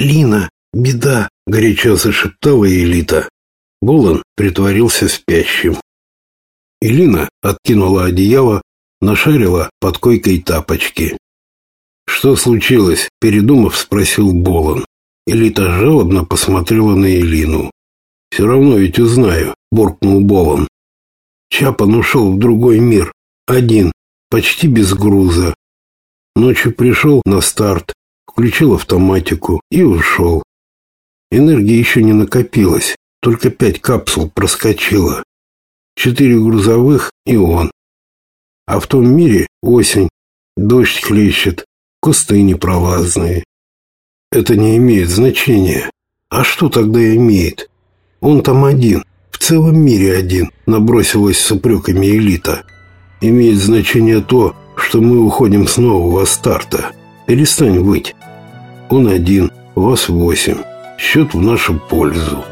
Лина, беда!» — горячо зашептала Элита. Болон притворился спящим. Элина откинула одеяло, нашарила под койкой тапочки. «Что случилось?» – передумав, спросил Болон. Элита жалобно посмотрела на Элину. «Все равно ведь узнаю», – буркнул Болон. Чапан ушел в другой мир. Один, почти без груза. Ночью пришел на старт, включил автоматику и ушел. Энергии еще не накопилось, только пять капсул проскочило. Четыре грузовых и он. А в том мире осень, дождь хлещет, кусты непролазные. Это не имеет значения. А что тогда имеет? Он там один, в целом мире один, набросилась с упреками элита. Имеет значение то, что мы уходим снова в Астарта. Перестань выть. Он один, вас восемь. Счет в нашу пользу.